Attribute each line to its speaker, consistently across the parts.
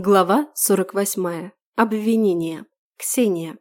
Speaker 1: Глава 48. Обвинение. Ксения.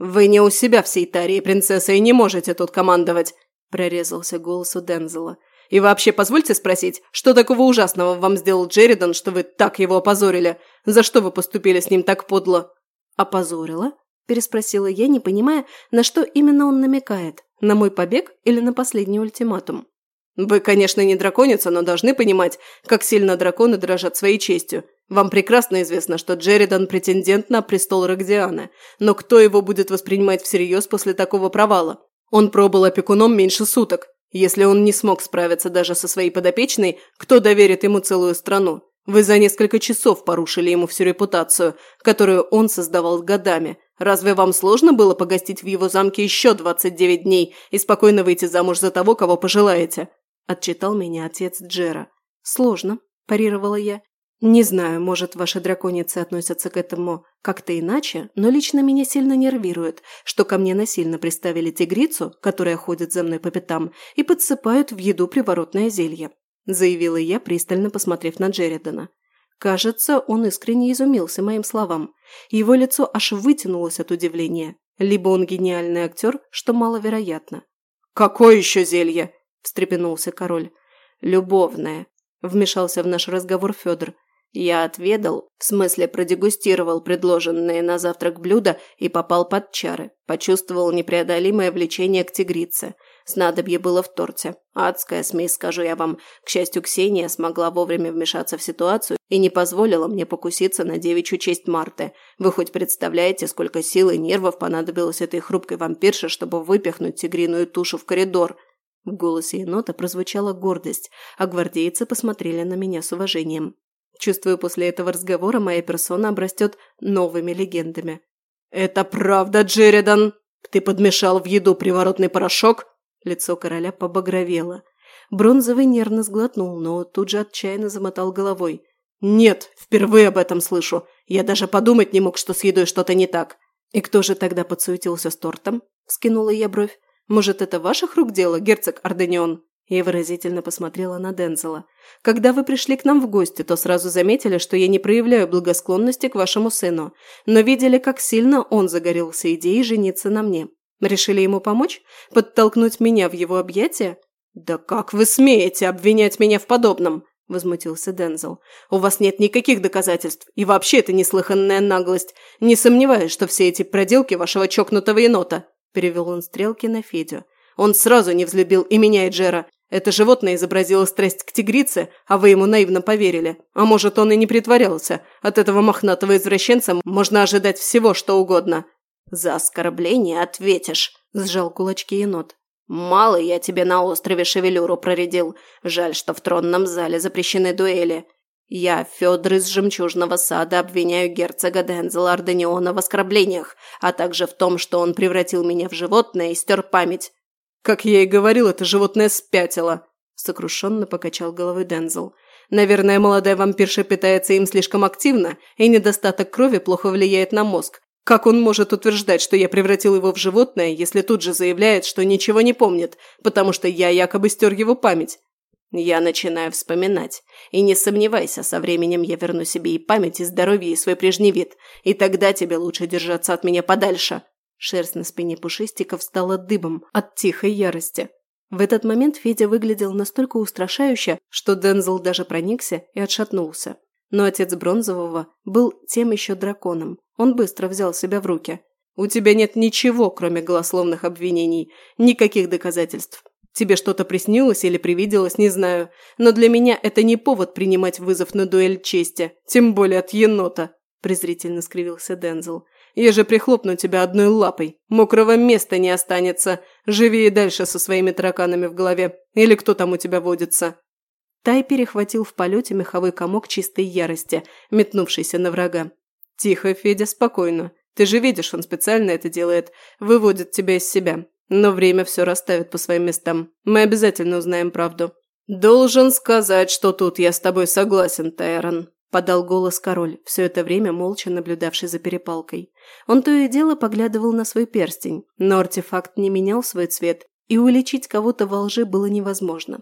Speaker 2: «Вы не у себя в Сейтарии, принцесса, и не можете тут командовать!» – прорезался голос у Дензела. «И вообще, позвольте спросить, что такого ужасного вам сделал Джеридан, что вы так его опозорили? За что вы поступили с ним так подло?»
Speaker 1: «Опозорила?» – переспросила я, не понимая, на что именно он намекает. На мой побег или на последний ультиматум?
Speaker 2: «Вы, конечно, не драконица, но должны понимать, как сильно драконы дрожат своей честью. Вам прекрасно известно, что Джеридан – претендент на престол Рогдиана, но кто его будет воспринимать всерьез после такого провала? Он пробыл опекуном меньше суток. Если он не смог справиться даже со своей подопечной, кто доверит ему целую страну? Вы за несколько часов порушили ему всю репутацию, которую он создавал годами. Разве вам сложно было погостить в его замке еще 29 дней и спокойно выйти замуж за того, кого пожелаете?» – отчитал меня отец Джера.
Speaker 1: «Сложно», – парировала я. Не знаю, может, ваши драконицы относятся к этому как-то иначе, но лично меня сильно нервирует, что ко мне насильно приставили тигрицу, которая ходит за мной по пятам, и подсыпают в еду приворотное зелье», – заявила я, пристально посмотрев на Джеридана. Кажется, он искренне изумился моим словам. Его лицо аж вытянулось от удивления. Либо он гениальный актер, что маловероятно.
Speaker 2: «Какое еще зелье?» – встрепенулся король.
Speaker 1: «Любовное», – вмешался в наш разговор Федор. Я отведал, в смысле продегустировал предложенные на завтрак блюда и попал под чары. Почувствовал непреодолимое влечение к тигрице. Снадобье было в торте. Адская смесь, скажу я вам. К счастью, Ксения смогла вовремя вмешаться в ситуацию и не позволила мне покуситься на девичью честь Марты. Вы хоть представляете, сколько сил и нервов понадобилось этой хрупкой вампирше, чтобы выпихнуть тигриную тушу в коридор? В голосе енота прозвучала гордость, а гвардейцы посмотрели на меня с уважением. Чувствую, после этого разговора моя персона обрастет новыми легендами.
Speaker 2: «Это правда, Джеридан? Ты подмешал в еду приворотный порошок?» Лицо короля побагровело.
Speaker 1: Бронзовый нервно сглотнул, но тут же отчаянно замотал головой.
Speaker 2: «Нет, впервые об этом слышу. Я даже подумать не мог, что с едой что-то не так».
Speaker 1: «И кто же тогда подсуетился с тортом?» – скинула я бровь. «Может, это ваших рук дело, герцог Арденион?» Я выразительно посмотрела на Дензела. «Когда вы пришли к нам в гости, то сразу заметили, что я не проявляю благосклонности к вашему сыну, но видели, как сильно он загорелся идеей жениться на мне. Решили ему помочь? Подтолкнуть меня в его объятия?»
Speaker 2: «Да как вы смеете обвинять меня в подобном?» – возмутился Дензел. «У вас нет никаких доказательств, и вообще это неслыханная наглость. Не сомневаюсь, что все эти проделки вашего чокнутого енота», – перевел он стрелки на Федю. «Он сразу не взлюбил и меня, и Джера. Это животное изобразило страсть к тигрице, а вы ему наивно поверили. А может, он и не притворялся. От этого мохнатого извращенца можно ожидать всего, что угодно».
Speaker 3: «За оскорбление ответишь», – сжал кулачки енот. «Мало я тебе на острове шевелюру проредил. Жаль, что в тронном зале запрещены дуэли. Я, Федор из Жемчужного сада, обвиняю герцога Дензела Ардениона в оскорблениях, а также в том, что он превратил меня в животное и стер память.
Speaker 2: «Как я и говорил, это животное спятило», – сокрушенно покачал головой Дензел. «Наверное, молодая вампирша питается им слишком активно, и недостаток крови плохо влияет на мозг. Как он может утверждать, что я превратил его в животное, если тут же заявляет, что ничего не помнит, потому что я якобы стер его память?
Speaker 3: Я начинаю вспоминать. И не сомневайся, со временем я верну себе и память, и здоровье, и свой прежний вид. И тогда тебе лучше держаться от меня подальше.
Speaker 1: Шерсть на спине пушистиков стала дыбом от тихой ярости. В этот момент Федя выглядел настолько устрашающе, что Дензел даже проникся и отшатнулся. Но отец Бронзового был тем еще драконом. Он быстро взял себя в руки.
Speaker 2: «У тебя нет ничего, кроме голословных обвинений. Никаких доказательств. Тебе что-то приснилось или привиделось, не знаю. Но для меня это не повод принимать вызов на дуэль чести. Тем более от енота», – презрительно скривился Дензел. Я же прихлопну тебя одной лапой. Мокрого места не останется. Живи и дальше со своими тараканами в голове. Или кто там у тебя водится?»
Speaker 1: Тай перехватил в полете меховой комок чистой ярости, метнувшийся на врага.
Speaker 2: «Тихо, Федя, спокойно. Ты же видишь, он специально это делает. Выводит тебя из себя. Но время все расставит по своим местам. Мы обязательно узнаем правду». «Должен сказать, что тут я с тобой согласен, Тайрон», – подал голос король, все это время молча наблюдавший за перепалкой. Он то и дело поглядывал на свой перстень, но артефакт не менял свой цвет, и уличить кого-то во лжи было невозможно.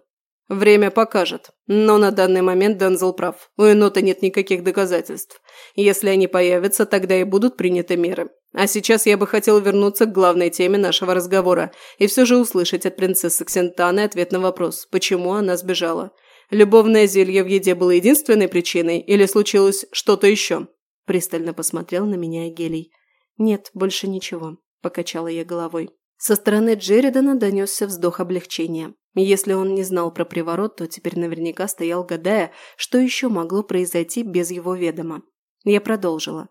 Speaker 2: Время покажет. Но на данный момент Дензел прав. У енота нет никаких доказательств. Если они появятся, тогда и будут приняты меры. А сейчас я бы хотел вернуться к главной теме нашего разговора и все же услышать от принцессы Ксентаны ответ на вопрос, почему она сбежала. Любовное зелье в еде было единственной причиной или случилось что-то еще? Пристально посмотрел на меня Гелий. «Нет, больше ничего», – покачала я головой. Со стороны Джеридана донесся вздох облегчения. Если он не знал про приворот, то теперь наверняка стоял, гадая, что еще могло произойти без его ведома. Я продолжила.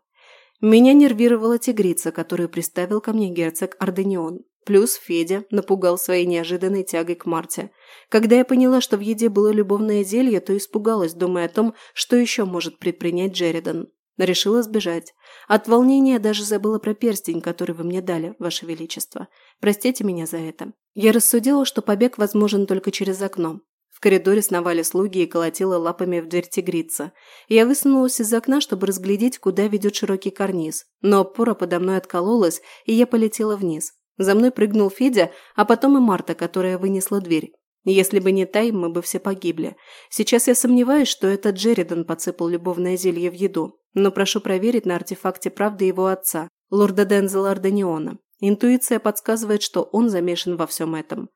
Speaker 2: Меня нервировала тигрица, которую приставил ко мне герцог Арденион. Плюс Федя напугал своей неожиданной тягой к Марте. Когда я поняла, что в еде было любовное зелье, то испугалась, думая о том, что еще может предпринять Джеридан. Решила сбежать. От волнения даже забыла про перстень, который вы мне дали, Ваше Величество. Простите меня за это. Я рассудила, что побег возможен только через окно. В коридоре сновали слуги и колотила лапами в дверь тигрица. Я высунулась из окна, чтобы разглядеть, куда ведет широкий карниз. Но опора подо мной откололась, и я полетела вниз. За мной прыгнул Федя, а потом и Марта, которая вынесла дверь. Если бы не Тай, мы бы все погибли. Сейчас я сомневаюсь, что это Джеридан подсыпал любовное зелье в еду. Но прошу проверить на артефакте правды его отца, лорда Дензела Арданиона. Интуиция подсказывает, что он замешан во всем этом.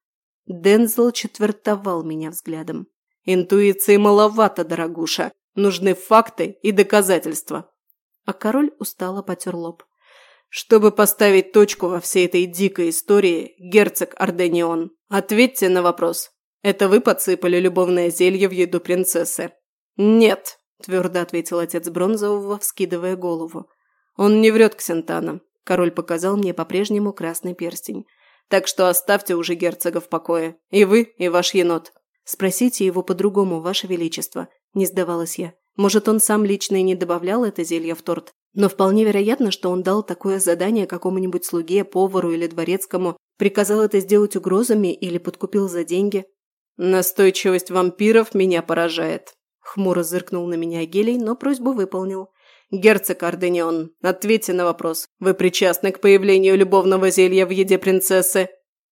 Speaker 2: Дензел четвертовал меня взглядом. «Интуиции маловато, дорогуша. Нужны факты и доказательства». А король устало потер лоб. «Чтобы поставить точку во всей этой дикой истории, герцог Арденион, ответьте на вопрос. Это вы подсыпали любовное зелье в еду принцессы?» «Нет», – твердо ответил отец Бронзового, вскидывая голову. «Он не врет, Ксентана. Король показал мне по-прежнему красный перстень. Так что оставьте уже герцога в покое. И вы, и ваш енот. Спросите его по-другому, ваше величество. Не сдавалась я. Может, он сам лично и не добавлял это зелье в торт. Но вполне вероятно, что он дал такое задание какому-нибудь слуге, повару или дворецкому, приказал это сделать угрозами или подкупил за деньги. «Настойчивость вампиров меня поражает», – хмуро зыркнул на меня Гелий, но просьбу выполнил. «Герцог Арденион, ответьте на вопрос. Вы причастны к появлению любовного зелья в еде принцессы?»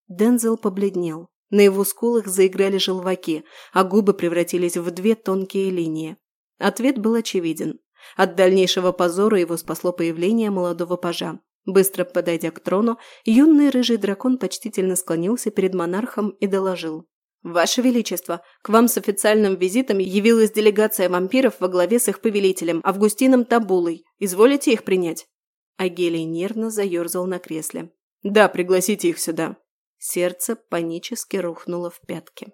Speaker 2: Дензел побледнел. На его скулах заиграли желваки, а губы превратились в две тонкие линии. Ответ был очевиден. От дальнейшего позора его спасло появление молодого пажа. Быстро подойдя к трону, юный рыжий дракон почтительно склонился перед монархом и доложил. «Ваше Величество, к вам с официальным визитом явилась делегация вампиров во главе с их повелителем, Августином Табулой. Изволите их принять?» Агелий нервно заерзал на кресле. «Да, пригласите их сюда». Сердце панически рухнуло в пятки.